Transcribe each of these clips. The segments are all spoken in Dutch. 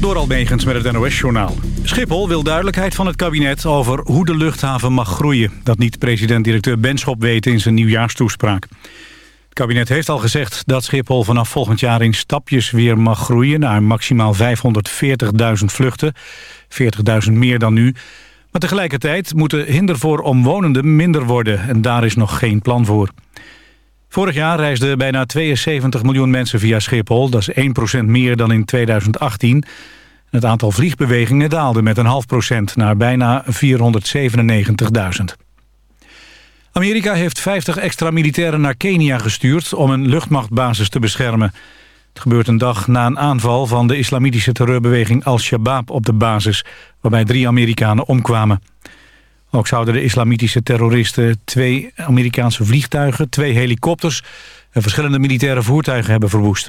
Door Almegens met het NOS-journaal. Schiphol wil duidelijkheid van het kabinet over hoe de luchthaven mag groeien. Dat niet president-directeur Benschop weet in zijn nieuwjaarstoespraak. Het kabinet heeft al gezegd dat Schiphol vanaf volgend jaar in stapjes weer mag groeien... naar maximaal 540.000 vluchten, 40.000 meer dan nu. Maar tegelijkertijd moeten hinder voor omwonenden minder worden... en daar is nog geen plan voor. Vorig jaar reisden bijna 72 miljoen mensen via Schiphol. Dat is 1% meer dan in 2018. Het aantal vliegbewegingen daalde met een half procent naar bijna 497.000. Amerika heeft 50 extra militairen naar Kenia gestuurd om een luchtmachtbasis te beschermen. Het gebeurt een dag na een aanval van de islamitische terreurbeweging Al-Shabaab op de basis, waarbij drie Amerikanen omkwamen. Ook zouden de islamitische terroristen twee Amerikaanse vliegtuigen, twee helikopters en verschillende militaire voertuigen hebben verwoest.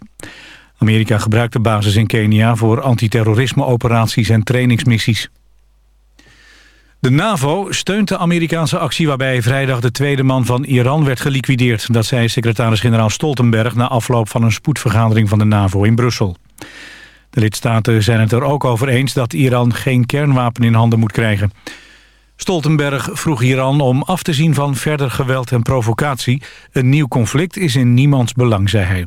Amerika gebruikt de basis in Kenia voor antiterrorisme-operaties en trainingsmissies. De NAVO steunt de Amerikaanse actie waarbij vrijdag de tweede man van Iran werd geliquideerd. Dat zei secretaris-generaal Stoltenberg na afloop van een spoedvergadering van de NAVO in Brussel. De lidstaten zijn het er ook over eens dat Iran geen kernwapen in handen moet krijgen. Stoltenberg vroeg Iran om af te zien van verder geweld en provocatie. Een nieuw conflict is in niemands belang, zei hij.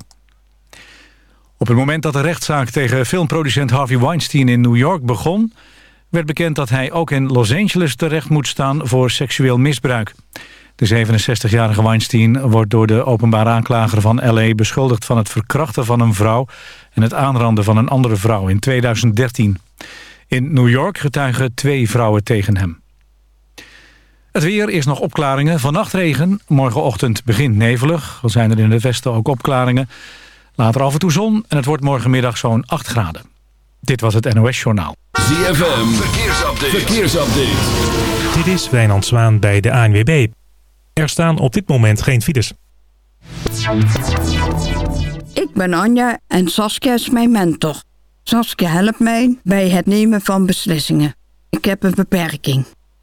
Op het moment dat de rechtszaak tegen filmproducent Harvey Weinstein in New York begon... werd bekend dat hij ook in Los Angeles terecht moet staan voor seksueel misbruik. De 67-jarige Weinstein wordt door de openbare aanklager van L.A. beschuldigd van het verkrachten van een vrouw... en het aanranden van een andere vrouw in 2013. In New York getuigen twee vrouwen tegen hem. Het weer is nog opklaringen. Vannacht regen. Morgenochtend begint nevelig. Al zijn er in het westen ook opklaringen. Later af en toe zon en het wordt morgenmiddag zo'n 8 graden. Dit was het NOS Journaal. ZFM, verkeersupdate. verkeersupdate. Dit is Wijnand Zwaan bij de ANWB. Er staan op dit moment geen files. Ik ben Anja en Saskia is mijn mentor. Saskia helpt mij bij het nemen van beslissingen. Ik heb een beperking.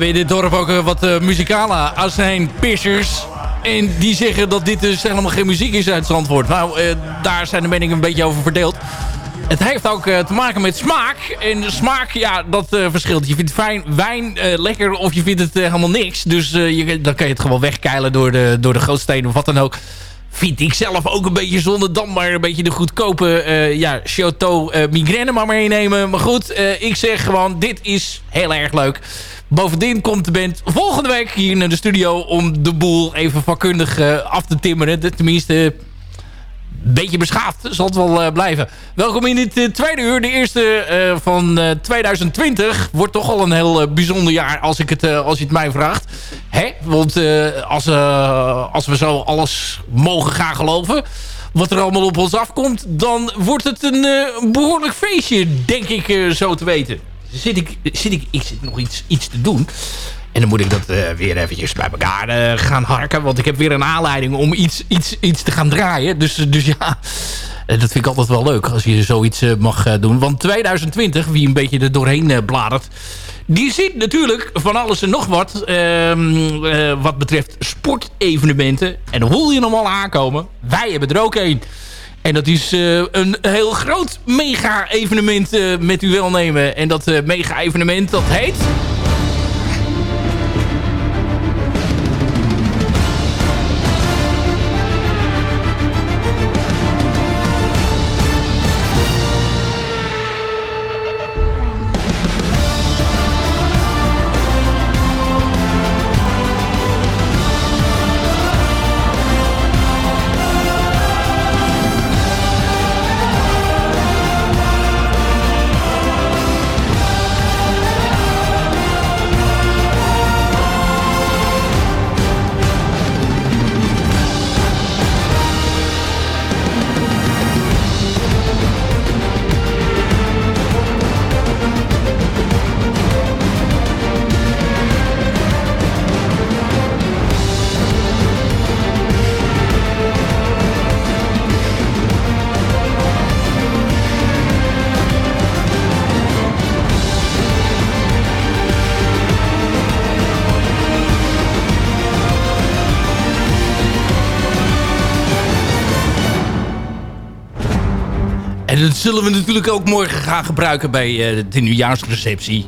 Hebben in dit dorp ook eh, wat uh, muzikale azijnpissers. En die zeggen dat dit dus helemaal geen muziek is uit Zandvoort. Nou, eh, daar zijn de meningen een beetje over verdeeld. Het heeft ook te maken met smaak. En smaak, ja, dat verschilt. Je vindt fijn wijn lekker of je vindt het helemaal niks. Dus je, dan kan je het gewoon wegkeilen door de, door de grootsteden of wat dan ook. Vind ik zelf ook een beetje zonde. Dan maar een beetje de goedkope eh ja, Chateau eh, Migraine maar meenemen. Maar goed, ik zeg gewoon, dit is heel erg leuk. Bovendien komt de band volgende week hier naar de studio... om de boel even vakkundig eh, af te timmeren. Tenminste, een beetje beschaafd zal het wel eh, blijven. Welkom in dit eh, tweede uur. De eerste van eh, 2020. Wordt toch al een heel bijzonder jaar als, ik het, als je het mij vraagt. Hè? Want als, als we zo alles mogen gaan geloven... wat er allemaal op ons afkomt... dan wordt het een eh, behoorlijk feestje, denk ik zo te weten. Zit ik, zit ik, ik zit nog iets, iets te doen... En dan moet ik dat eh, weer eventjes bij elkaar eh, gaan harken. Want ik heb weer een aanleiding om iets, iets, iets te gaan draaien. Dus, dus ja, eh, dat vind ik altijd wel leuk als je zoiets eh, mag eh, doen. Want 2020, wie een beetje er doorheen eh, bladert... die ziet natuurlijk van alles en nog wat... ehm, eh, wat betreft sportevenementen. En voel je hem al aankomen. Wij hebben er ook een. En dat is eh, een heel groot mega-evenement eh, met uw welnemen. En dat eh, mega-evenement, dat heet... dat zullen we natuurlijk ook morgen gaan gebruiken bij eh, de nieuwjaarsreceptie.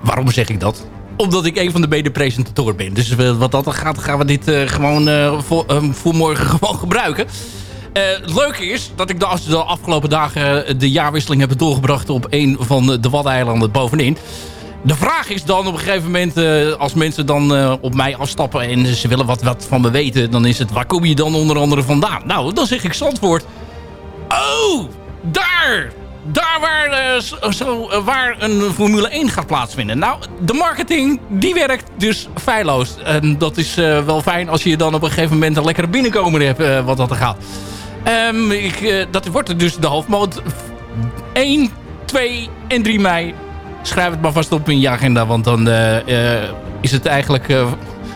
Waarom zeg ik dat? Omdat ik een van de mede-presentatoren ben. Dus eh, wat dat gaat, gaan we dit eh, gewoon voor, eh, voor morgen gewoon gebruiken. Eh, het leuke is dat ik de, de afgelopen dagen de jaarwisseling heb doorgebracht op een van de Waddeneilanden bovenin. de vraag is dan op een gegeven moment, als mensen dan op mij afstappen en ze willen wat, wat van me weten, dan is het, waar kom je dan onder andere vandaan? Nou, dan zeg ik Zandvoort. Oh, daar! Daar waar, eh, zo- eh, waar een Formule 1 gaat plaatsvinden. Nou, de marketing, die werkt dus feilloos. En dat is eh, wel fijn als je dan op een gegeven moment een lekkere binnenkomer hebt, wat dat er gaat. Ehm, ik, dat wordt dus de halfmoot 1, 2 en 3 mei. Schrijf het maar vast op in je agenda, want dan is het eigenlijk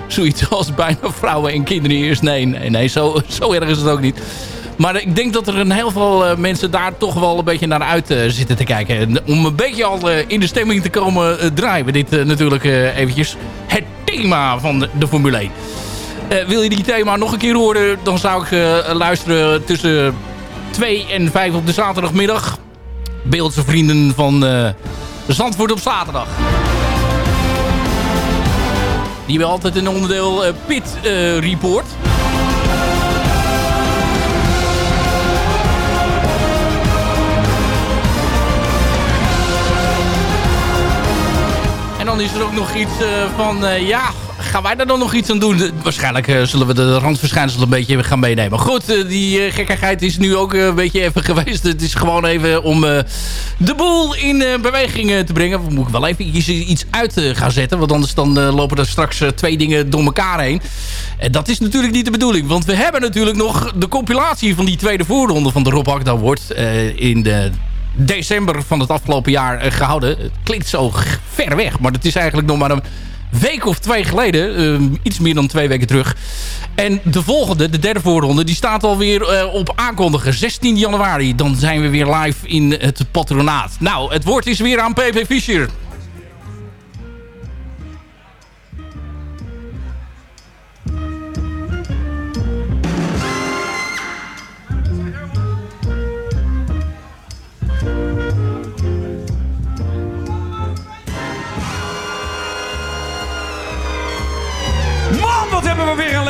zoiets als bijna vrouwen en kinderen eerst. Nee, nee, nee, zo, zo erg is het ook niet. Maar ik denk dat er een heel veel eh, mensen daar toch wel een beetje naar uit eh, zitten te kijken. En om een beetje al eh, in de stemming te komen, draaien dit natuurlijk eventjes. Het thema van de, Formule 1. Eh, wil je die thema nog een keer horen, dan zou ik luisteren tussen 2 en 5 op de zaterdagmiddag. Beeldse vrienden van Zandvoort op zaterdag. Die hebben altijd een onderdeel Pit Report. Is er ook nog iets eh, van, eh, ja, gaan wij daar dan nog iets aan doen? Waarschijnlijk eh, zullen we de randverschijnselen een beetje gaan meenemen. Goed, die gekkigheid is nu ook een beetje even geweest. Het is gewoon even om de boel in beweging te brengen. We moeten wel even iets, uit gaan zetten. Want anders dan lopen er straks twee dingen door elkaar heen. En dat is natuurlijk niet de bedoeling. Want we hebben natuurlijk nog de compilatie van die tweede voorronde van de Rob Award. eh, in de december van het afgelopen jaar eh, gehouden. Het klinkt zo ver weg, maar het is eigenlijk nog maar een week of twee geleden. eh, iets meer dan twee weken terug. En de volgende, de derde voorronde, die staat alweer eh, op aankondigen. 16 januari, dan zijn we weer live in het patronaat. Nou, het woord is weer aan PP Fischer.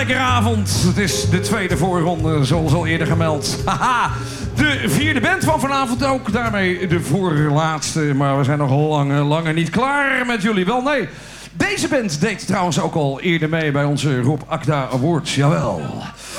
Lekkere avond. Het is de tweede voorronde, zoals al eerder gemeld. Haha, de vierde band van vanavond ook. Daarmee de voorlaatste. Maar we zijn nog lange, lange niet klaar met jullie. Wel, nee. Deze band deed trouwens ook al eerder mee bij onze Rob Akda Awards. Jawel.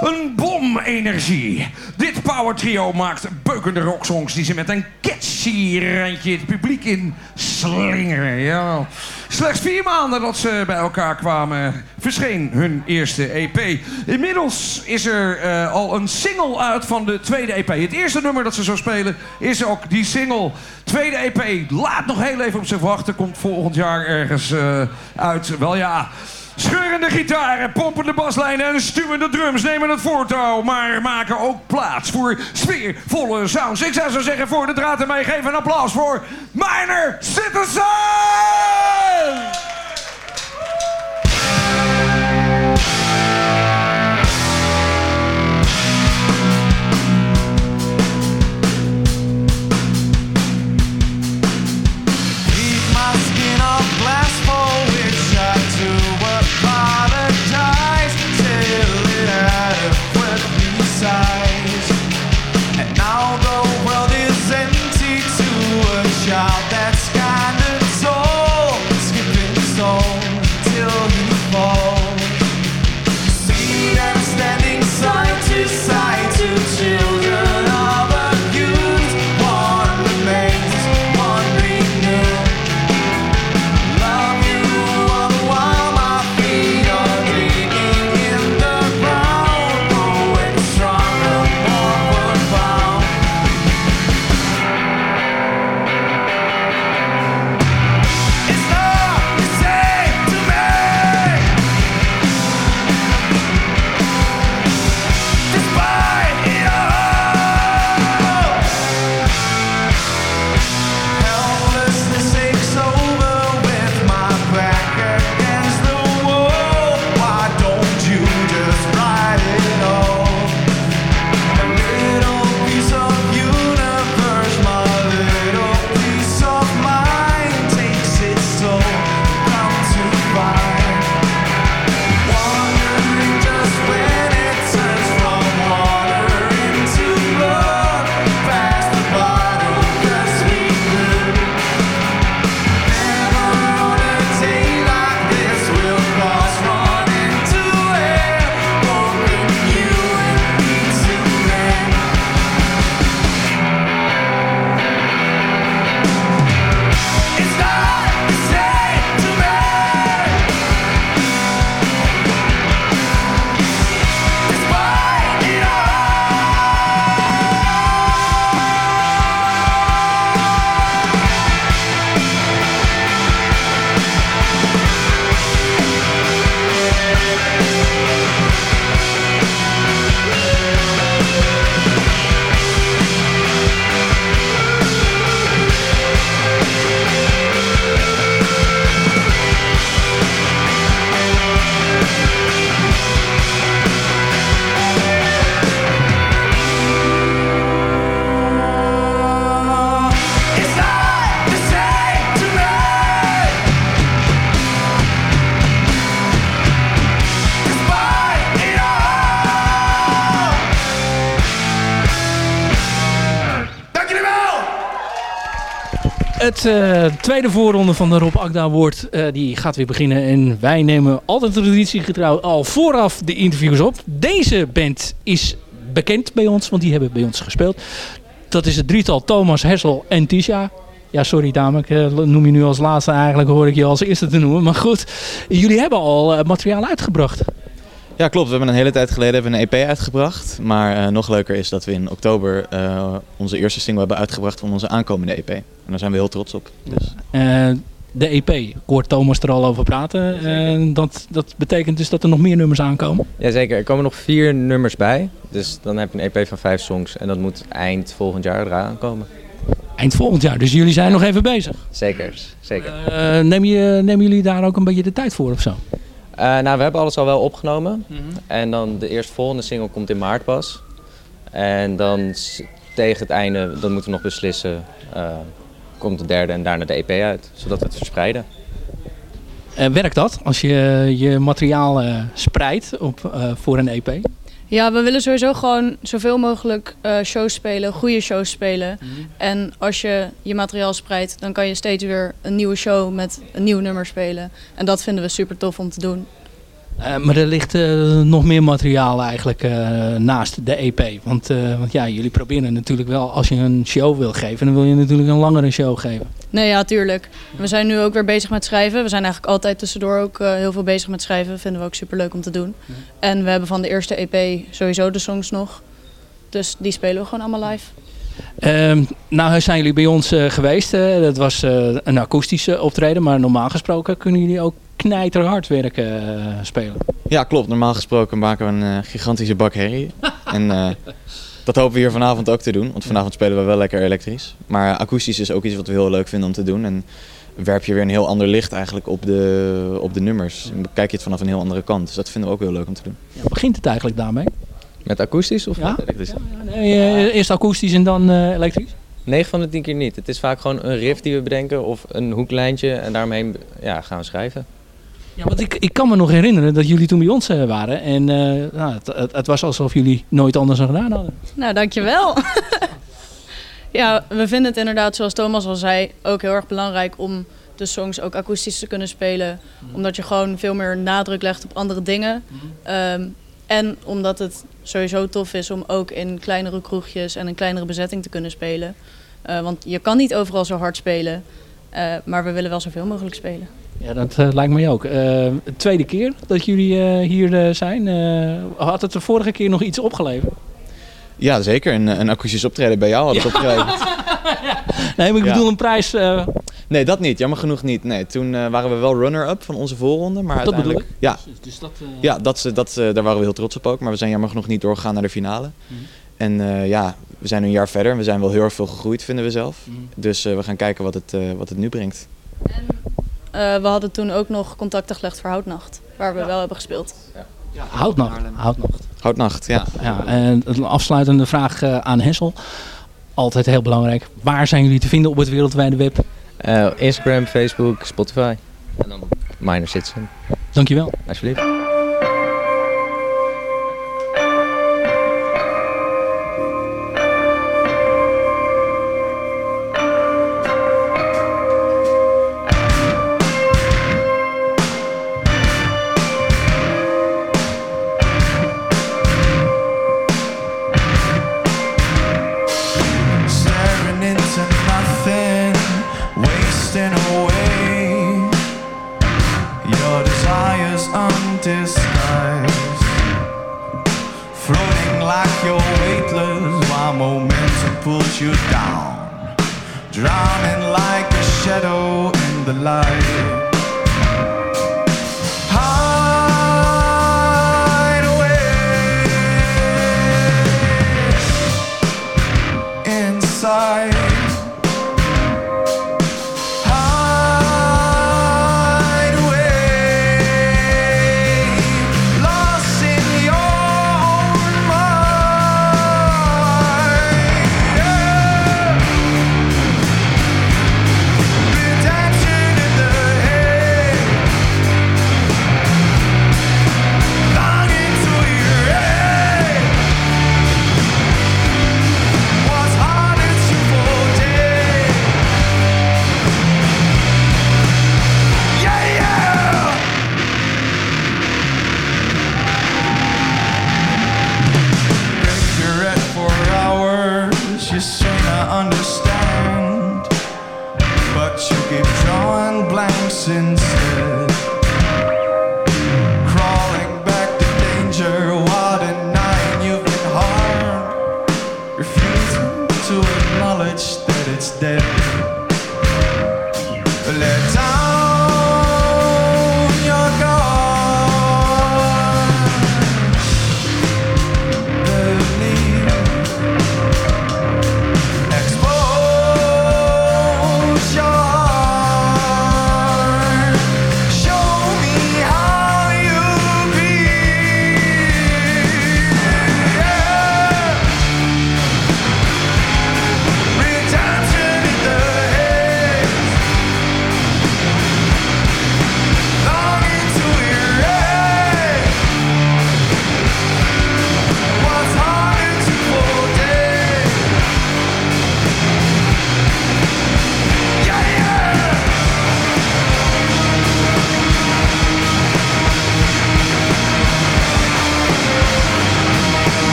Een bom-energie. Dit power trio maakt beukende rocksongs die ze met een catchy randje het publiek in slingeren. Ja. Slechts vier maanden dat ze bij elkaar kwamen, verscheen hun eerste EP. Inmiddels is er eh, al een single uit van de tweede EP. Het eerste nummer dat ze zo spelen is ook die single. Tweede EP laat nog heel even op zich wachten. Komt volgend jaar ergens eh, uit. Wel ja. Scheurende gitaren, pompende baslijnen en stuwende drums nemen het voortouw, maar maken ook plaats voor sfeervolle sounds. Ik zou zo zeggen, voor de draad ermee, geef een applaus voor Minor Citizen! Het eh, tweede voorronde van de Rob Akda Award eh, die gaat weer beginnen. En wij nemen altijd traditiegetrouw al vooraf de interviews op. Deze band is bekend bij ons, want die hebben bij ons gespeeld. Dat is het drietal Thomas, Hessel en Tisha. Ja, sorry dame, ik eh, noem je nu als laatste. Eigenlijk hoor ik je als eerste te noemen. Maar goed, jullie hebben al materiaal uitgebracht. Ja, klopt. We hebben een hele tijd geleden hebben een EP uitgebracht. Maar eh, nog leuker is dat we in oktober eh, onze eerste single hebben uitgebracht van onze aankomende EP. En daar zijn we heel trots op. Dus. Eh, de EP, ik hoor Thomas er al over praten. Eh, dat, dat betekent dus dat er nog meer nummers aankomen. Jazeker, er komen nog vier nummers bij. Dus dan heb je een EP van vijf songs en dat moet eind volgend jaar eraan komen. Eind volgend jaar, dus jullie zijn nog even bezig. Zeker, zeker. Eh, neem je, nemen jullie daar ook een beetje de tijd voor of zo? Eh, nou, we hebben alles al wel opgenomen. En dan de eerstvolgende single komt in maart pas. En dan tegen het einde, dan moeten we nog beslissen, eh, komt de derde en daarna de EP uit. Zodat we het verspreiden. Eh, werkt dat als je je materiaal eh, spreidt op, eh, voor een EP? Ja, we willen sowieso gewoon zoveel mogelijk eh, shows spelen, goede shows spelen. En als je je materiaal spreidt, dan kan je steeds weer een nieuwe show met een nieuw nummer spelen. En dat vinden we super tof om te doen. Eh, maar er ligt eh, nog meer materiaal eigenlijk eh, naast de EP. Want, want ja, jullie proberen natuurlijk wel, als je een show wil geven, dan wil je natuurlijk een langere show geven. Nee, ja, tuurlijk. We zijn nu ook weer bezig met schrijven. We zijn eigenlijk altijd tussendoor ook heel veel bezig met schrijven. Vinden we ook super leuk om te doen. En we hebben van de eerste EP sowieso de songs nog. Dus die spelen we gewoon allemaal live. Ehm, nou zijn jullie bij ons eh, geweest. eh, dat was eh, een akoestische optreden, maar normaal gesproken kunnen jullie ook knijterhard werken spelen. Ja, klopt. Normaal gesproken maken we een gigantische bak herrie. en dat hopen we hier vanavond ook te doen. Want vanavond spelen we wel lekker elektrisch. Maar akoestisch is ook iets wat we heel leuk vinden om te doen. En werp je weer een heel ander licht eigenlijk op de, op de nummers. En bekijk je het vanaf een heel andere kant. Dus dat vinden we ook heel leuk om te doen. Ja, begint het eigenlijk daarmee? Met akoestisch of Ja? met elektrisch? Nee, eh, eerst akoestisch en dan eh, elektrisch? 9 van de 10 keer niet. Het is vaak gewoon een riff die we bedenken of een hoeklijntje en daaromheen ja, gaan we schrijven. Ja, want ik, ik kan me nog herinneren dat jullie toen bij ons eh, waren. En eh, nou, het, het, het was alsof jullie nooit anders dan gedaan hadden. Nou, dankjewel. ja, we vinden het inderdaad, zoals Thomas al zei, ook heel erg belangrijk om de songs ook akoestisch te kunnen spelen. Omdat je gewoon veel meer nadruk legt op andere dingen. Ehm, en omdat het sowieso tof is om ook in kleinere kroegjes en een kleinere bezetting te kunnen spelen. Eh, want je kan niet overal zo hard spelen. Eh, maar we willen wel zoveel mogelijk spelen. Ja, dat eh, lijkt mij ook. Eh, de tweede keer dat jullie eh, hier eh, zijn. eh, had het de vorige keer nog iets opgeleverd? Ja, zeker. Een, een akoestisch optreden bij jou had het opgegeven. Nee, maar ik Ja. bedoel een prijs. Nee, dat niet. Jammer genoeg niet. Nee, toen eh, waren we wel runner-up van onze voorronde. Maar Dat uiteindelijk... Ja, dus dat, eh, ja dat, ze- dat, eh, daar waren we heel trots op ook. Maar we zijn jammer genoeg niet doorgegaan naar de finale. Mhm. En eh, ja, we zijn nu een jaar verder. en We zijn wel heel erg veel gegroeid, vinden we zelf. Mhm. Dus eh, we gaan kijken wat het, eh, wat het nu brengt. Eh, we hadden toen ook nog contacten gelegd voor Houtnacht. Waar we wel hebben gespeeld. Houtnacht. Houtnacht. Houtnacht, ja. Ja, en een afsluitende vraag eh, aan Hessel. Altijd heel belangrijk. Waar zijn jullie te vinden op het wereldwijde web? Eh, Instagram, Facebook, Spotify. En dan Minor Citizen. Dankjewel. Alsjeblieft. life.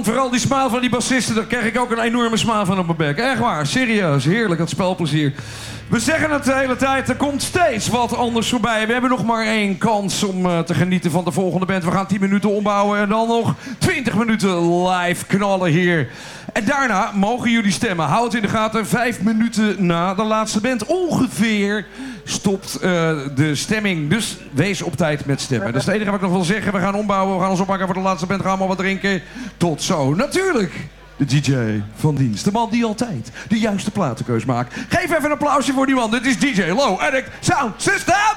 Vooral die smile van die bassisten, daar krijg ik ook een enorme smile van op mijn bek. Echt waar, serieus, heerlijk, dat spelplezier. We zeggen het de hele tijd, er komt steeds wat anders voorbij. We hebben nog maar één kans om eh, te genieten van de volgende band. We gaan 10 minuten ombouwen en dan nog 20 minuten live knallen hier. En daarna mogen jullie stemmen. Houd in de gaten, vijf minuten na de laatste band ongeveer stopt eh, de stemming. Dus wees op tijd met stemmen. Dat is het enige wat ik nog wil zeggen. We gaan ombouwen, we gaan ons opmaken voor de laatste band. Gaan allemaal wat drinken. Tot zo. Natuurlijk. De DJ van dienst. De man die altijd de juiste platenkeus maakt. Geef even een applausje voor die man. Dit is DJ Low Addict Sound System.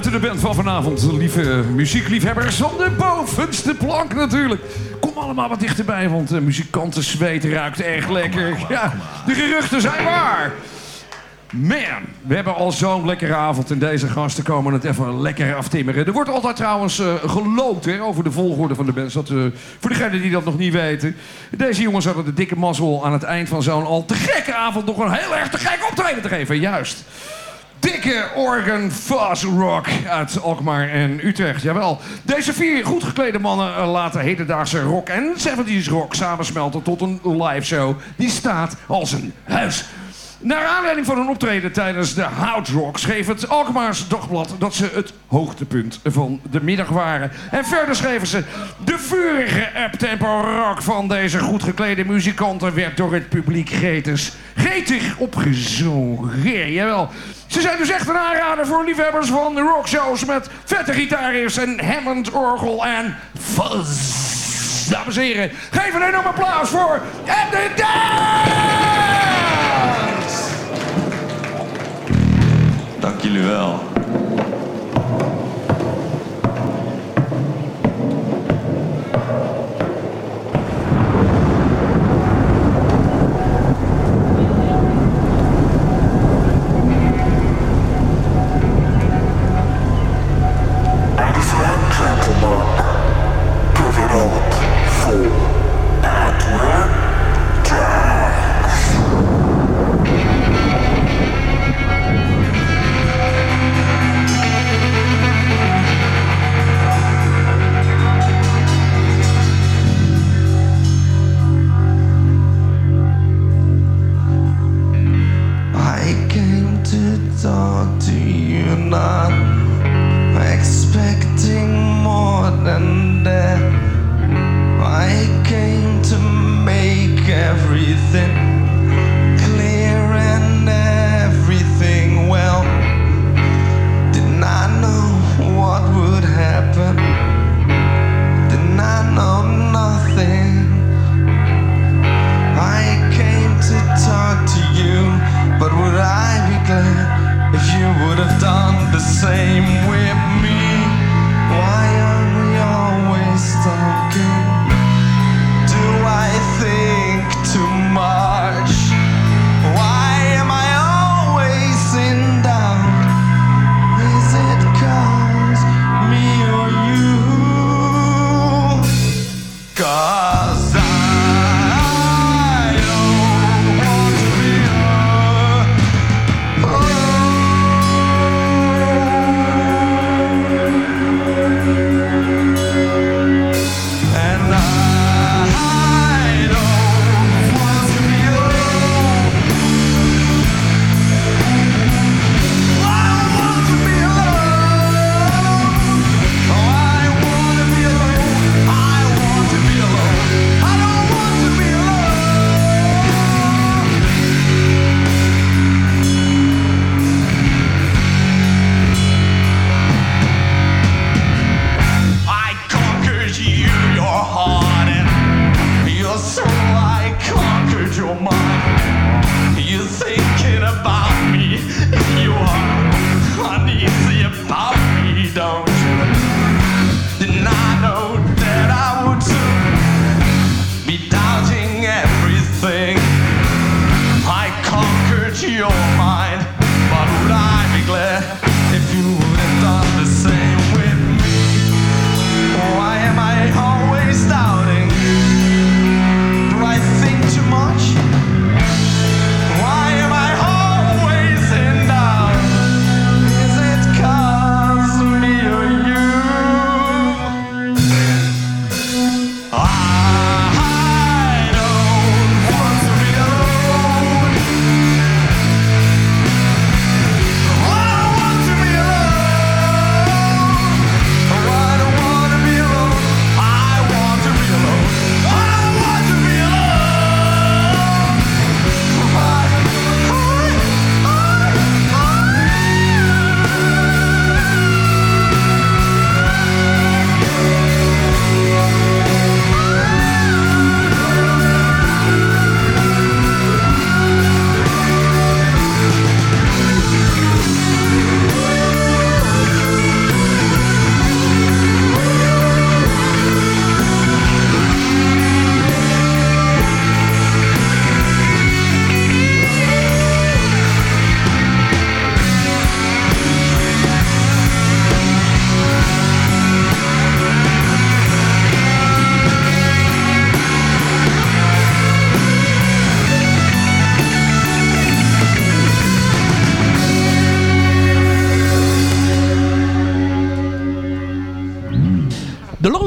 De afsluitende band van vanavond. Lieve muziekliefhebbers van de bovenste plank natuurlijk. Kom allemaal wat dichterbij, want de muzikanten zweet ruikt echt lekker. Ja, de geruchten zijn waar. Man, we hebben al zo'n lekkere avond en deze gasten komen het even lekker aftimmeren. Er wordt altijd trouwens geloot hè, over de volgorde van de bands. Dat, eh, voor degenen die dat nog niet weten. Deze jongens hadden de dikke mazzel aan het eind van zo'n al te gekke avond nog een heel erg te gek optreden te geven. Juist. Dikke organ fuzz rock uit Alkmaar en Utrecht. Jawel. Deze vier goed geklede mannen eh, laten hedendaagse rock en 70s rock samensmelten tot een live show. Die staat als een huis. Naar aanleiding van een optreden tijdens de Hout Rock schreef het Alkmaars Dagblad dat ze het hoogtepunt van de middag waren. En verder schreven ze: De vurige uptempo rock van deze goed geklede muzikanten werd door het publiek gretig, opgezogen. Jawel. Ze zijn dus echt een aanrader voor liefhebbers van de rockshows met vette gitaarriffs en Hammond orgel en fuzz. Dames en heren, geef een enorm applaus voor En de Dance! Dank jullie wel.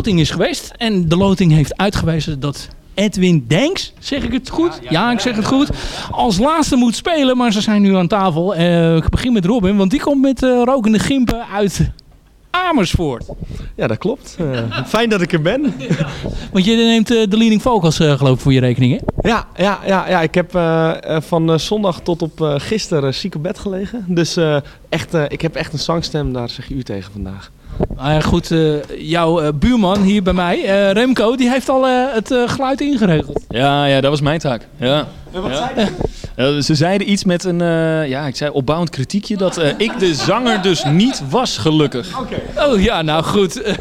Loting is geweest. En de loting heeft uitgewezen dat Edwin Denks, zeg ik het goed? Ja, ik zeg het goed. Als laatste moet spelen, maar ze zijn nu aan tafel. Eh, ik begin met Robin, want die komt met eh, rokende gimpen uit Amersfoort. Ja, dat klopt. Eh, fijn dat ik er ben. Want je neemt eh, de leading vocals eh, geloof ik voor je rekening, hè? Ja, ja, ja, ja ik heb van eh, zondag tot op eh, gisteren ziek op bed gelegen. Dus eh, echt, eh, ik heb echt een zangstem, daar zeg je u tegen vandaag. Maar goed, eh, jouw eh, buurman hier bij mij, eh, Remco, die heeft al het geluid ingeregeld. Ja, ja, dat was mijn taak. Ja. Ja. Ja, ze zeiden iets met een, eh, ja, ik zei opbouwend kritiekje dat eh, ik de zanger dus niet was, gelukkig. Oh ja, nou goed.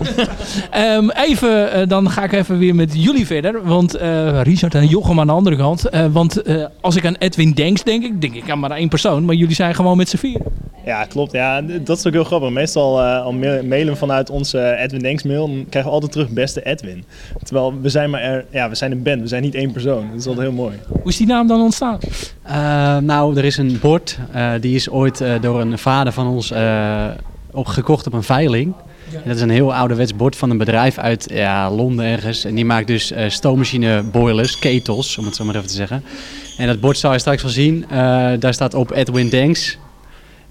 Ehm, even, eh, dan ga ik even weer met jullie verder. Want eh, Richard en Jochem aan de andere kant. Eh, want eh, als ik aan Edwin Denks denk, ik denk ik aan maar één persoon. Maar jullie zijn gewoon met z'n vieren. Ja, klopt. Ja, dat is ook heel grappig. Meestal eh, al ma- mailen vanuit onze Edwin Denks mail, dan krijgen we altijd terug beste Edwin. Terwijl we zijn maar er, ja, we zijn een band, we zijn niet één persoon. Dat is altijd heel mooi. Hoe is die naam dan ontstaan? Eh, nou, er is een bord. eh, die is ooit eh, door een vader van ons op, gekocht op een veiling. Dat is een heel ouderwets bord van een bedrijf uit ja, Londen ergens. En die maakt dus eh, stoommachine boilers, ketels, om het zo maar even te zeggen. En dat bord zou je straks wel zien. Daar staat op Edwin Danks.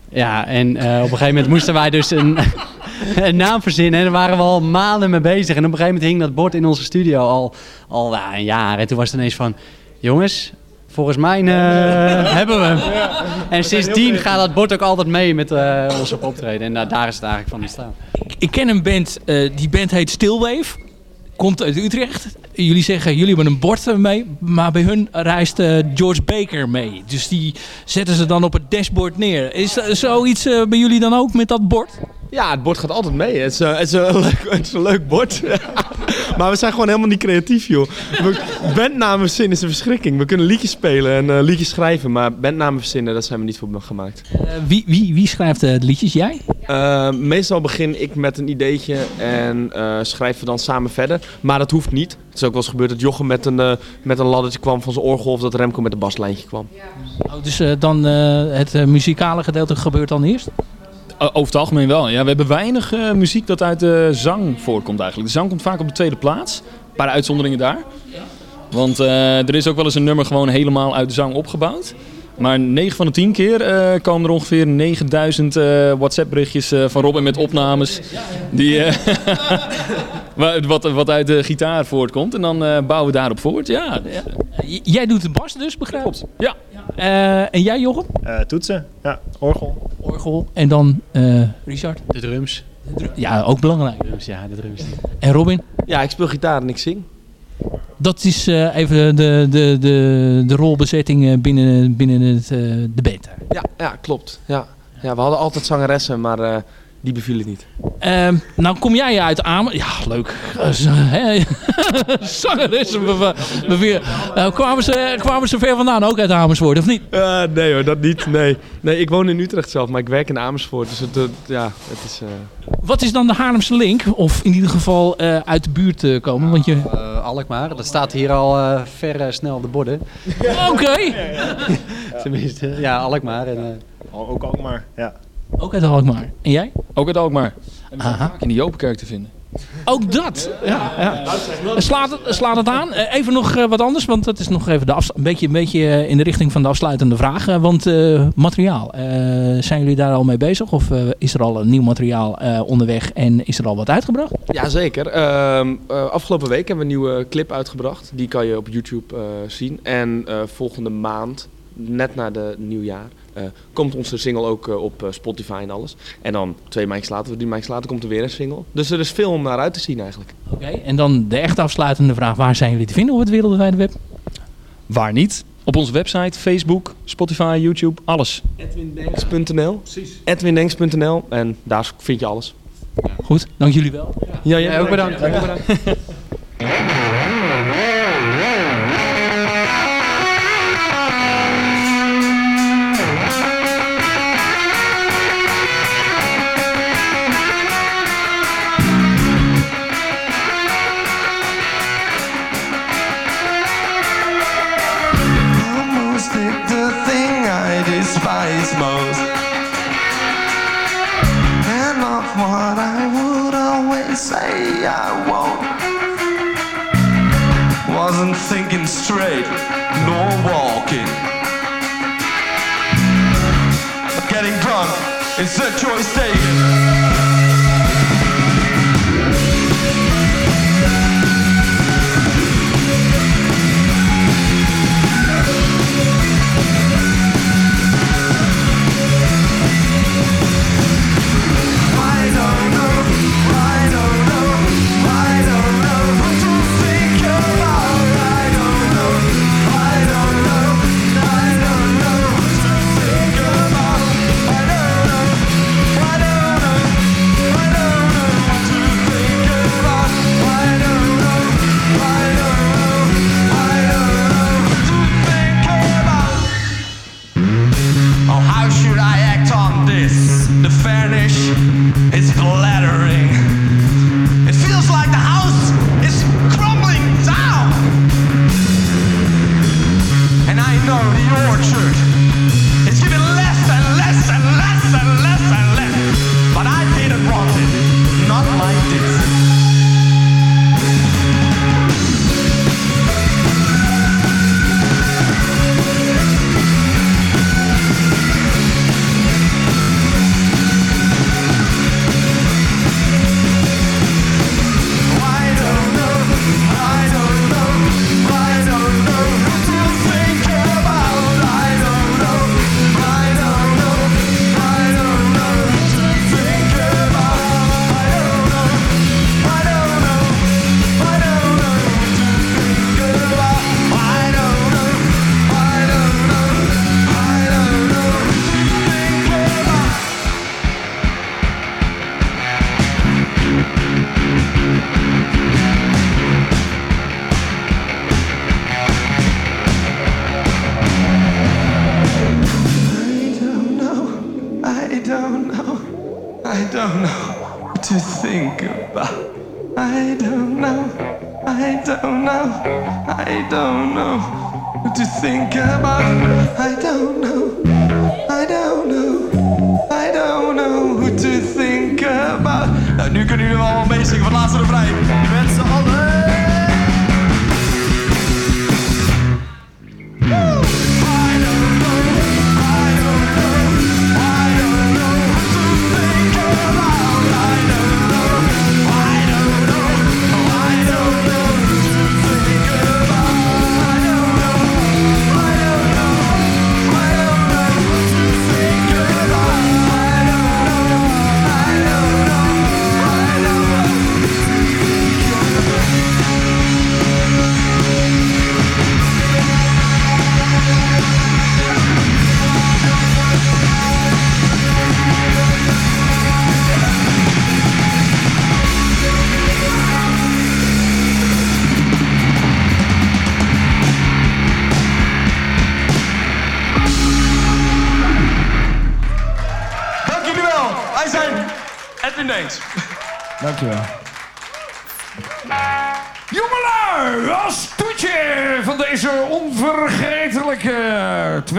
Ja, en op een gegeven moment moesten wij dus een, een naam verzinnen. En daar waren we al maanden mee bezig. En op een gegeven moment hing dat bord in onze studio al, al ja, een jaar. En toen was het ineens van, jongens, volgens mij eh, hebben we hem. En sindsdien gaat dat bord ook altijd mee met eh onze optreden. En daar- daar is het eigenlijk van ontstaan. Ik ken een band, eh, die band heet Stillwave. Komt uit Utrecht. Jullie zeggen, jullie hebben een bord mee. Maar bij hun reist eh, George Baker mee. Dus die zetten ze dan op het dashboard neer. Is er zoiets eh, bij jullie dan ook met dat bord? Ja, het bord gaat altijd mee. Het is, het is, een, leuk, het is een leuk bord. maar we zijn gewoon helemaal niet creatief, joh. Bandnamen verzinnen is een verschrikking. We kunnen liedjes spelen en eh, liedjes schrijven, maar bandnamen verzinnen, dat zijn we niet voor gemaakt. Eh, wie, wie, wie schrijft eh, de liedjes? Jij? Meestal begin ik met een ideetje en schrijven we dan samen verder. Maar dat hoeft niet. Het is ook wel eens gebeurd dat Jochem met een, met een laddertje kwam van zijn orgel of dat Remco met een baslijntje kwam. Oh, dus dan het muzikale gedeelte gebeurt dan eerst? O- Over het algemeen wel. Ja, we hebben weinig eh, muziek dat uit de zang voorkomt eigenlijk. De zang komt vaak op de tweede plaats. Een paar uitzonderingen daar. Want eh, er is ook wel eens een nummer gewoon helemaal uit de zang opgebouwd. Maar 9 van de 10 keer eh, komen er ongeveer 9000 eh, WhatsApp berichtjes eh, van Robin met opnames. Die, eh, wa- wat, wat uit de gitaar voortkomt. En dan eh, bouwen we daarop voort. Ja, jij doet de bas dus, begrijp ik? Ja. Eh, en jij Jochem? Eh, toetsen, ja, orgel. Orgel. En dan eh, Richard? De drums. Ja, ook belangrijk. Drums, ja, de drums. En Robin? Ja, ik speel gitaar en ik zing. Dat is eh, even de, de, de, de rolbezetting eh, binnen, binnen het, eh, de band. Ja, ja klopt. Ja. Ja, we hadden altijd zangeressen, maar eh, die bevielen niet. Ehm, nou kom jij uit Amersfoort. Ja, leuk. Z- hè? Zangeressen. be- be- beweer. Nou, kwamen, ze, kwamen ze ver vandaan, ook uit Amersfoort, of niet? Eh, nee hoor, dat niet. Nee. nee, ik woon in Utrecht zelf, maar ik werk in Amersfoort. Dus het, ja, het is... eh, Wat is dan de Haarlemse link? Of in ieder geval eh, uit de buurt komen? Want je... Eh, Alkmaar, dat staat hier al eh, ver snel op de borden. Oké. Tenminste, ja, Alkmaar. En, eh, ook Alkmaar, ja. Ook uit Alkmaar. En jij? Ook uit Alkmaar. En we zijn Aha. vaak in de Jopenkerk te vinden. Ook dat. Ja, ja. Slaat, het, slaat het aan. Eh, even nog eh, wat anders, want dat is nog even de een, beetje, een beetje eh, in de richting van de afsluitende vraag. Want eh, materiaal, eh, zijn jullie daar al mee bezig? Of is er al een nieuw materiaal eh, onderweg en is er al wat uitgebracht? Jazeker. Ehm eh, afgelopen week hebben we een nieuwe clip uitgebracht. Die kan je op YouTube eh, zien. En eh, volgende maand, net na de nieuwjaar, eh, komt onze single ook eh, op eh, Spotify en alles. En dan twee maandjes later, drie maandjes later, komt er weer een single. Dus er is veel om naar uit te zien eigenlijk. Oké, en dan de echt afsluitende vraag. Waar zijn jullie te vinden op het wereldwijde web? Waar niet? Op onze website, Facebook, Spotify, YouTube, alles. Edwindenks.nl Edwindenks.nl En daar vind je alles. Goed, dank jullie wel. Ja, Ja, ook bedankt. Ook bedankt. straight, no walking. Getting drunk is in choice State. To think about. I don't know, I don't know, I don't know what to think about. Nou, nu kunnen jullie allemaal meezingen van laatste refrein.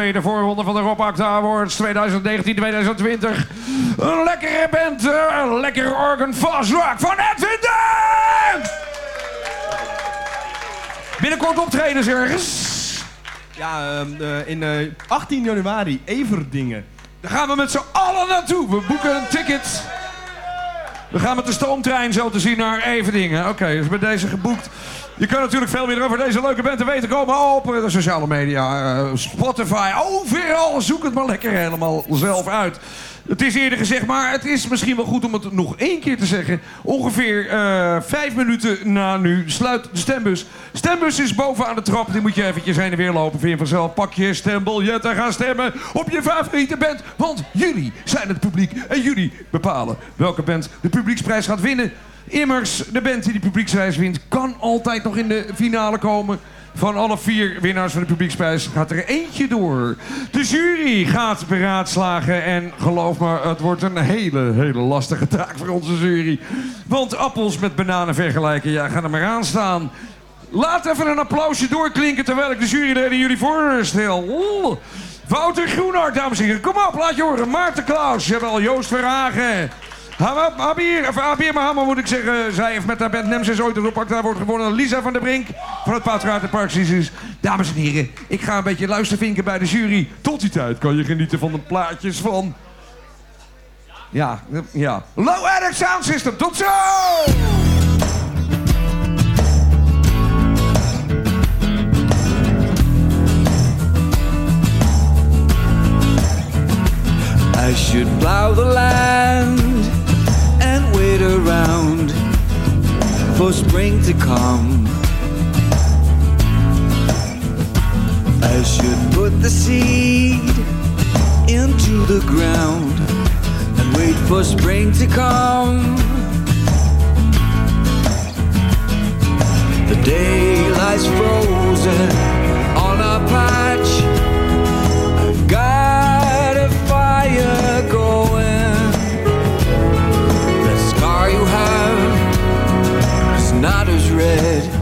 Tweede voorronde van de Rob Acta Awards 2019-2020. Een lekkere band, eh, een lekkere organ fast rock van Edwin Deens! Binnenkort optredens ergens. Ja, ehm, eh, in eh, 18 januari, Everdingen. Daar gaan we met z'n allen naartoe. We boeken een ticket. We gaan met de stoomtrein zo te zien naar Everdingen. Oké, dus bij deze geboekt. Je kan natuurlijk veel meer over deze leuke band te weten komen op de sociale media, eh, Spotify, overal. Zoek het maar lekker helemaal zelf uit. Het is eerder gezegd, maar het is misschien wel goed om het nog één keer te zeggen. Ongeveer eh, vijf minuten na nu sluit de stembus. Stembus is bovenaan de trap. Die moet je eventjes heen en weer lopen. Vind je vanzelf. Pak je stembiljet en ga stemmen op je favoriete band. Want jullie zijn het publiek. En jullie bepalen welke band de publieksprijs gaat winnen. Immers, de band die de publieksprijs wint, kan altijd nog in de finale komen. Van alle vier winnaars van de publieksprijs gaat er eentje door. De jury gaat beraadslagen en geloof me, het wordt een hele, hele lastige taak voor onze jury. Want appels met bananen vergelijken, ja, ga er maar aan staan. Laat even een applausje doorklinken terwijl ik de juryleden jullie voorstel. Oeh. Wouter Groenhart, dames en heren, kom op, laat je horen. Maarten Klaus, jawel, Joost Verhagen. Hammer, Habir, of Habir Mahammer moet ik zeggen. Zij heeft met haar band Nemesis ooit een. Daar wordt gewonnen Lisa van der Brink van het Patronatenpark Cicis. Dames en heren, ik ga een beetje luistervinken bij de jury. Tot die tijd kan je genieten van de plaatjes van... Ja, ja. Low Eric Sound System, tot zo! I should plow the land around for spring to come. I should put the seed into the ground and wait for spring to come. The day lies frozen on a patch. Red.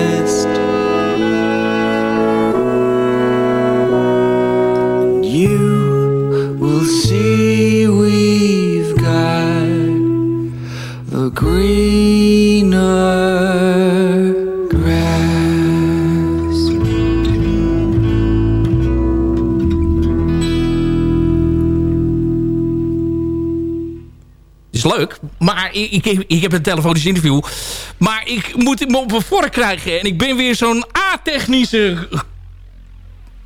leuk. Maar ik, ik, heb een telefonisch interview. Maar ik moet hem op een vork krijgen. En ik ben weer zo'n A-technische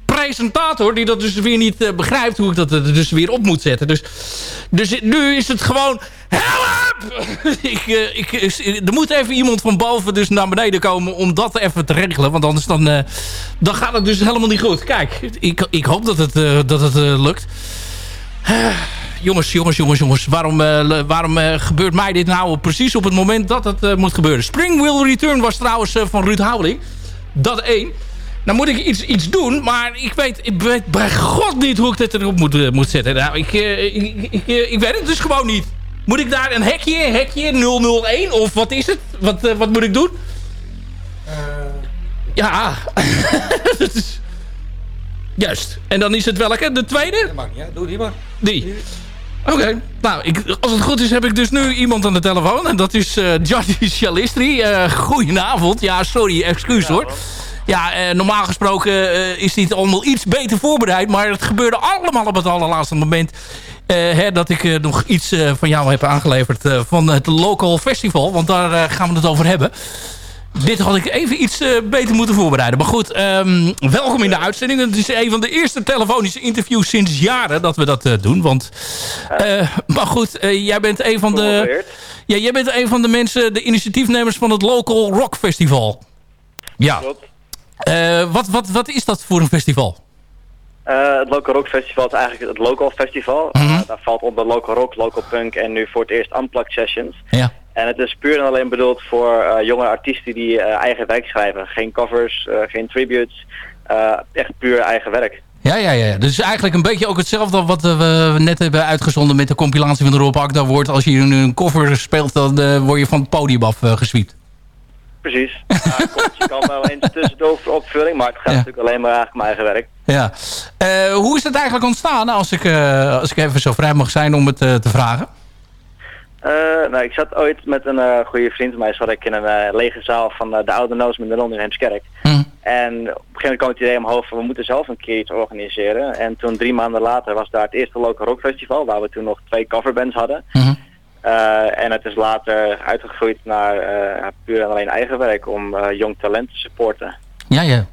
presentator... die dat dus weer niet eh, begrijpt hoe ik dat er dus weer op moet zetten. Dus, dus nu is het gewoon... Help! ik, eh, ik, er moet even iemand van boven dus naar beneden komen... om dat even te regelen. Want anders dan, eh, dan gaat het dus helemaal niet goed. Kijk, ik, ik hoop dat het, eh, dat het eh, lukt. Jongens, jongens, jongens, jongens. Waarom, eh, waarom eh, gebeurt mij dit nou precies op het moment dat het eh, moet gebeuren? Spring Will Return was trouwens van Ruud Houweling. Dat één. Nou moet ik iets, iets doen, maar ik weet, ik weet bij god niet hoe ik dit erop moet, moet zetten. Nou, ik, ik, ik, ik weet het dus gewoon niet. Moet ik daar een hekje, hekje 001 of wat is het? Wat, wat moet ik doen? Ja. Juist. En dan is het welke? De tweede? Ja, doe die maar. Die. Oké. Nou, als het goed is heb ik dus nu iemand aan de telefoon. En dat is eh Johnny Chalistri. Eh goedenavond. Ja, sorry, excuus hoor. Ja, eh, normaal gesproken is dit allemaal iets beter voorbereid. Maar het gebeurde allemaal op het allerlaatste moment. hè, dat ik nog iets van jou heb aangeleverd van het Local Festival. Want daar gaan we het over hebben. Dit had ik even iets eh, beter moeten voorbereiden. Maar goed, ehm, welkom in de uitzending. Het is een van de eerste telefonische interviews sinds jaren dat we dat eh, doen. Want, eh, maar goed, jij bent een van de... Ja, jij bent een van de mensen, de initiatiefnemers van het Local Rock Festival. Ja. Wat, wat, wat is dat voor een festival? Het Local Rock Festival is eigenlijk het local festival. Eh, daar valt onder local rock, local punk en nu voor het eerst unplugged sessions. Ja. En het is puur en alleen bedoeld voor eh, jonge artiesten die eh, eigen werk schrijven. Geen covers, eh, geen tributes, echt puur eigen werk. Ja, ja, ja. Dus eigenlijk een beetje ook hetzelfde wat we net hebben uitgezonden met de compilatie van de Rob Akda wordt. Als je nu een cover speelt, dan word je van het podium af uh, geswiept. Precies. Ja, klopt. je kan wel eens tussendoor voor opvulling, maar het gaat natuurlijk alleen maar eigenlijk om eigen werk. Ja. Hoe is het eigenlijk ontstaan, als ik, als ik even zo vrij mag zijn om het te vragen? Eh, nou, ik zat ooit met een eh, goede vriend van mij, zat ik in een eh, lege zaal van de Oude Noos met de Londen in Heemskerk. En op een gegeven moment kwam het idee omhoog van we moeten zelf een keer iets organiseren. En toen drie maanden later was daar het eerste Local Rock Festival, waar we toen nog twee coverbands hadden. Eh, en het is later uitgegroeid naar puur en alleen eigen werk om jong talent te supporten. Ja, ja.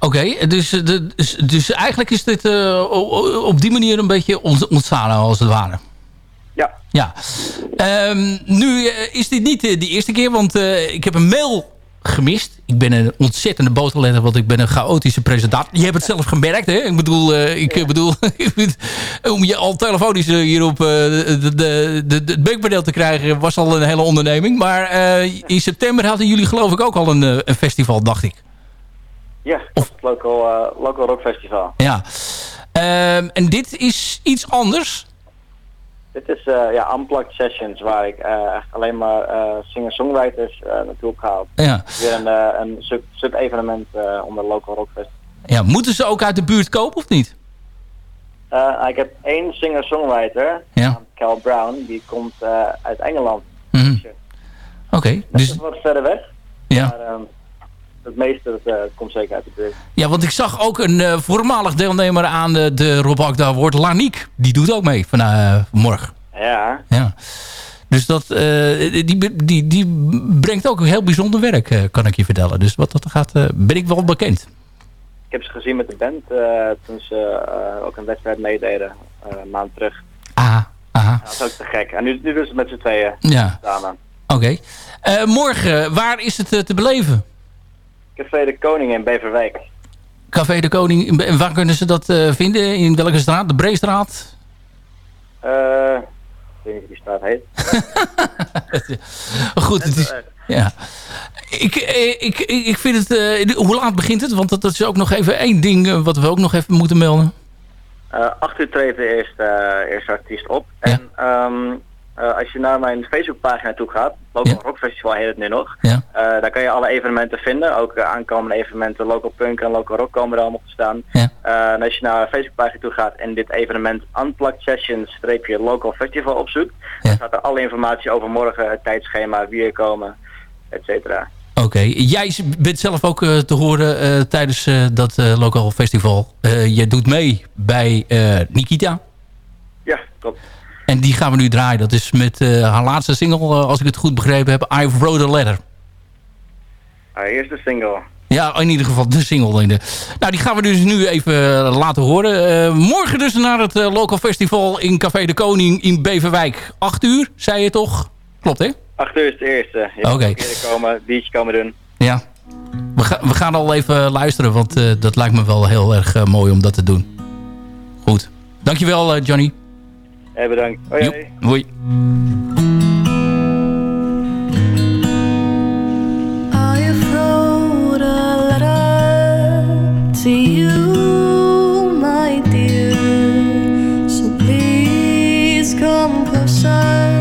Oké, dus, dus, dus eigenlijk is dit op die manier een beetje ont- ontstaan als het ware. Ja. Ja. Ehm, nu eh, is dit niet eh, de eerste keer, want eh, ik heb een mail gemist. Ik ben een ontzettende boterletter, want ik ben een chaotische presentator. Je hebt het zelf gemerkt, hè? Ik bedoel, ik bedoel om je al telefonisch eh, hier op de, de, de, de, het beukpaneel te krijgen was al een hele onderneming. Maar in september hadden jullie geloof ik ook al een, een festival, dacht ik. Ja, het local, local Rock Festival. Ja. Ehm, en dit is iets anders. Dit is eh, ja, unplugged sessions waar ik eh, echt alleen maar eh, singer-songwriters naartoe heb gehaald. Ja. Weer een, een sub- sub-evenement eh, onder Local Rock Festival. Ja, moeten ze ook uit de buurt kopen of niet? Ik heb één singer-songwriter, Ja. Cal Brown, die komt eh, uit Engeland. Mhm. Oké, Dat dus is wat verder weg. Ja. Maar ehm, het meeste dat, eh, komt zeker uit de buurt. Ja, want ik zag ook een eh, voormalig deelnemer aan de, de Rob Akda Award, Laniek. Die doet ook mee eh, morgen. Ja, Ja. Dus dat, die, die, die brengt ook heel bijzonder werk, kan ik je vertellen. Dus wat dat gaat, ben ik wel bekend. ik heb ze gezien met de band toen ze ook een wedstrijd meededen, een maand terug. Aha. Ja, dat is ook te gek. En nu, nu doen ze het met z'n tweeën. Ja. Samen. Oké. Morgen, waar is het te beleven? Café de Koning in Beverwijk. Café de Koning, en waar kunnen ze dat eh, vinden? In welke straat? De Breestraat? Eh, ik weet niet hoe die straat heet. Goed, het is... Ja. Ik, eh, ik, ik, ik vind het... eh, hoe laat begint het? Want dat, dat is ook nog even één ding wat we ook nog even moeten melden. Eh, acht uur treedt de eerste, eh, eerste artiest op. En ehm, eh, als je naar mijn Facebookpagina toe gaat, Local Rock Festival heet het nu nog. Ja. Eh, daar kan je alle evenementen vinden. Ook eh, aankomende evenementen, Local Punk en Local Rock komen er allemaal te staan. En als je naar de Facebookpagina toe gaat en dit evenement Unplugged Sessions streepje Local Festival opzoekt, dan staat er alle informatie over morgen, het tijdschema, wie er komen, et cetera. Oké. Jij bent zelf ook te horen tijdens dat lokaal festival. Je doet mee bij Nikita. Ja, klopt. En die gaan we nu draaien. Dat is met eh, haar laatste single, eh, als ik het goed begrepen heb, I've Wrote a Letter. Haar eerste single. Ja, in ieder geval de single. In de... Nou, die gaan we dus nu even eh, laten horen. Morgen dus naar het local festival in Café de Koning in Beverwijk. 8 uur, zei je toch? Klopt, hè? Acht uur is de eerste. Oké. eerder komen, biertje komen doen. Ja. We, ga- we gaan al even luisteren, want dat lijkt me wel heel erg mooi om dat te doen. Goed. Dankjewel, Johnny. Hey, bedankt. Hoi, hoi. Hoi. To you, my dear. So please come closer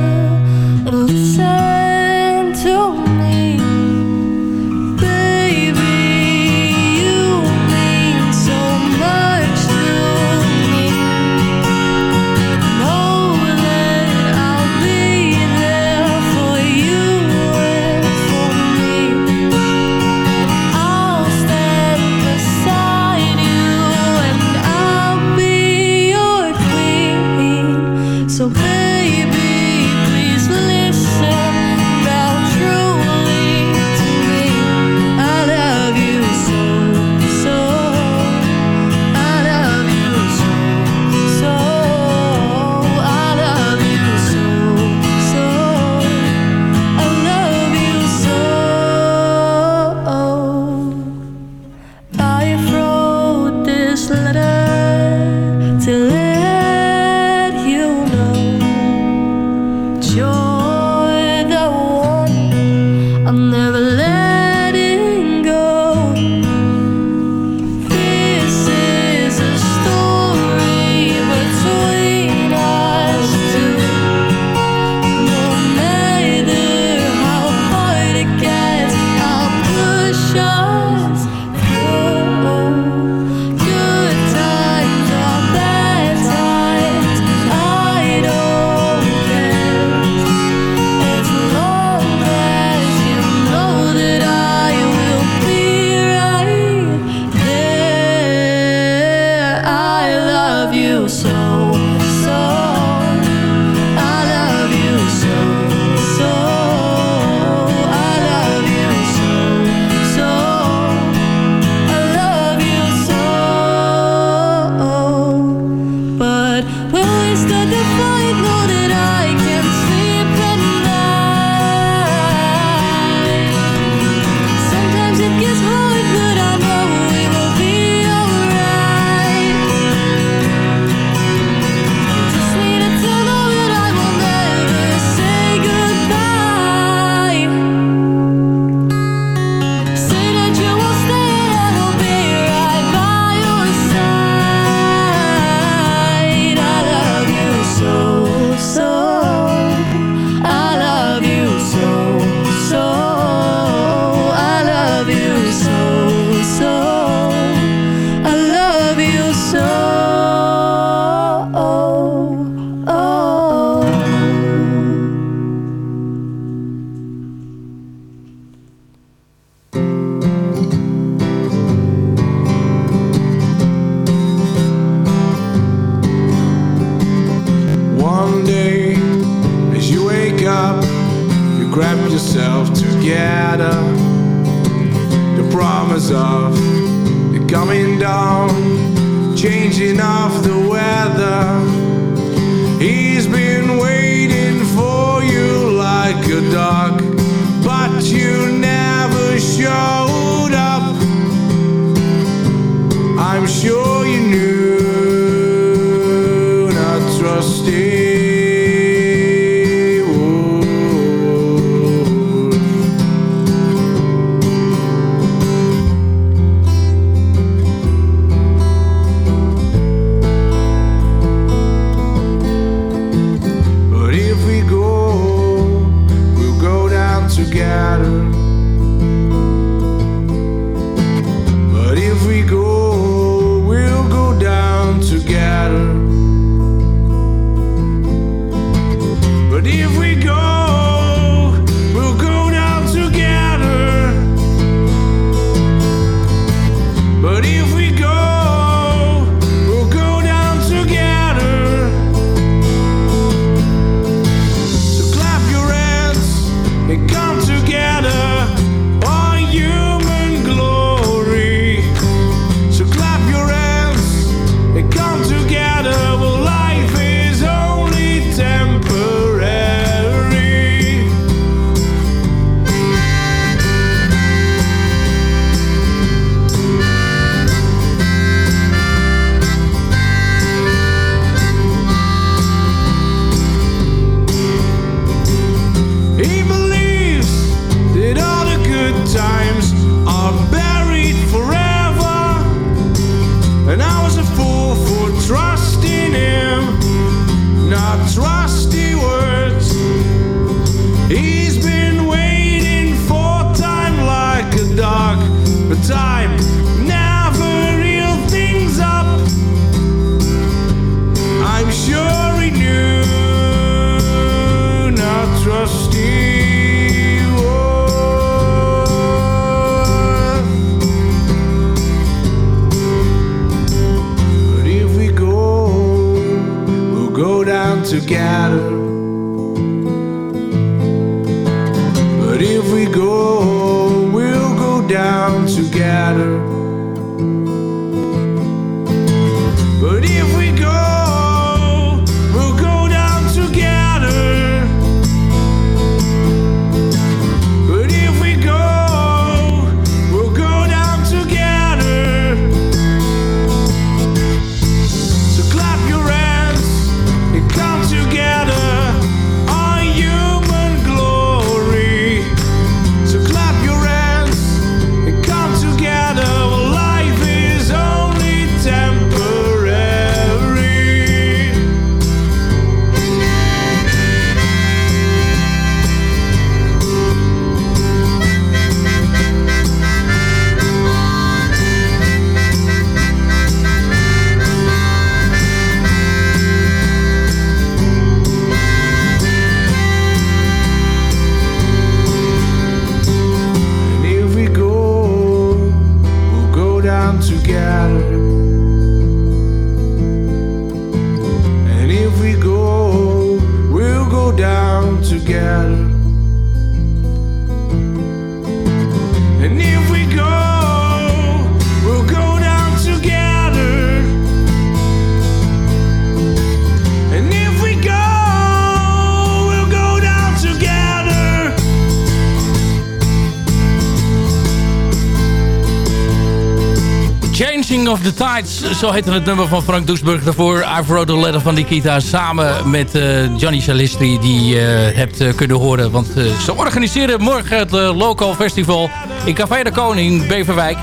The zo heette het nummer van Frank Doesburg. Daarvoor I Wrote a Letter van Nikita samen met eh, Johnny Salistri die je hebt eh, kunnen horen. Want eh, ze organiseren morgen het eh, Local Festival in Café de Koning, Beverwijk.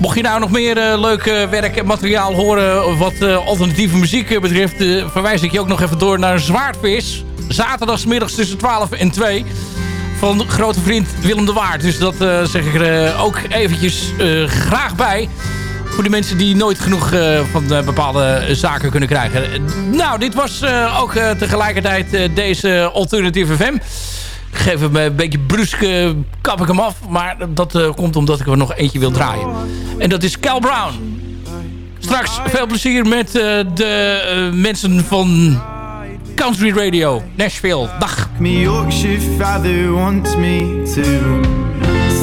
Mocht je nou nog meer eh, leuk eh, werk en materiaal horen wat eh, alternatieve muziek eh, betreft... eh, verwijs ik je ook nog even door naar Zwaardvis. Zaterdagsmiddags tussen 12 en 2 van grote vriend Willem de Waard. Dus dat eh, zeg ik er eh, ook eventjes eh, graag bij. Voor de mensen die nooit genoeg eh, van eh, bepaalde zaken kunnen krijgen. Nou, dit was eh, ook tegelijkertijd deze Alternative FM. Geef hem een beetje brusk, eh, kap ik hem af. Maar dat komt omdat ik er nog eentje wil draaien. En dat is Cal Brown. Straks veel plezier met de mensen van Country Radio, Nashville. Dag. Me father me.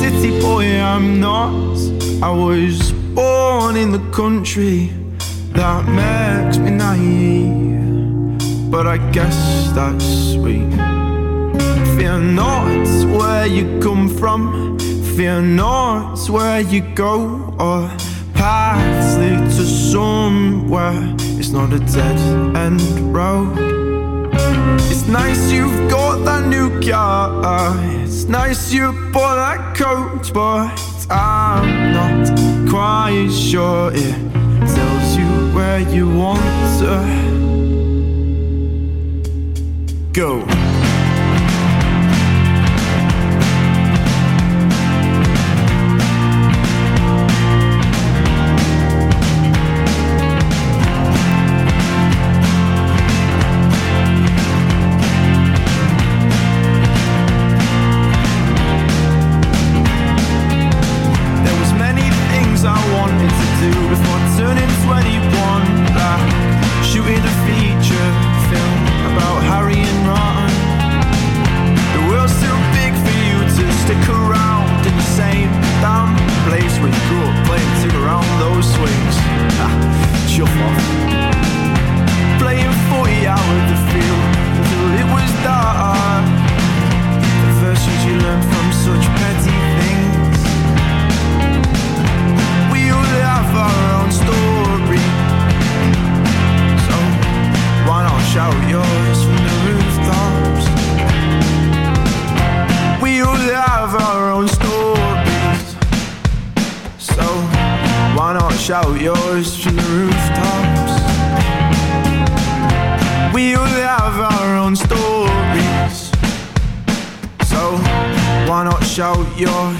City boy, I'm not. I was born in the country that makes me naive. But I guess that's sweet. Fear not where you come from, fear not where you go, or paths lead to somewhere. It's not a dead end road. It's nice you've got that new car. It's nice you bought that coat, but I'm not quite sure it tells you where you want to go.